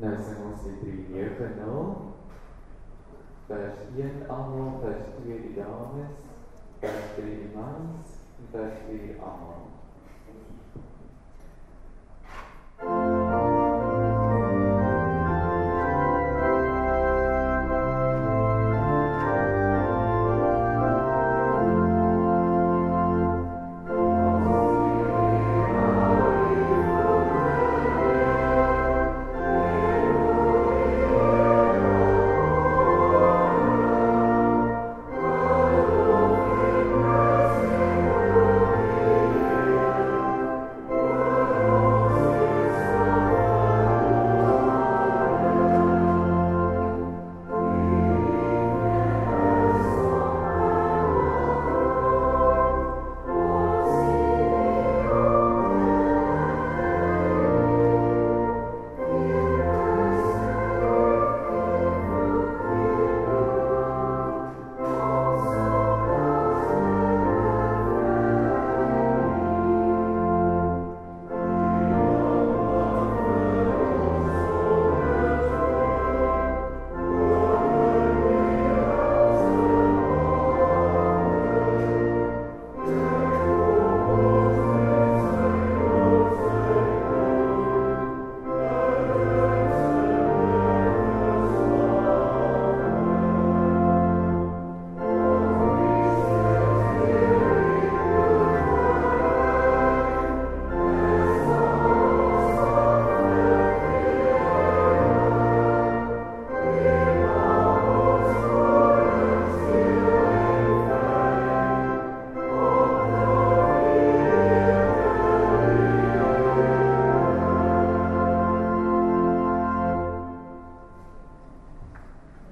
Nou sing ons die 390 vers 1 almal, vers 2 die dames, vers 3 die mans, vers 4 almal.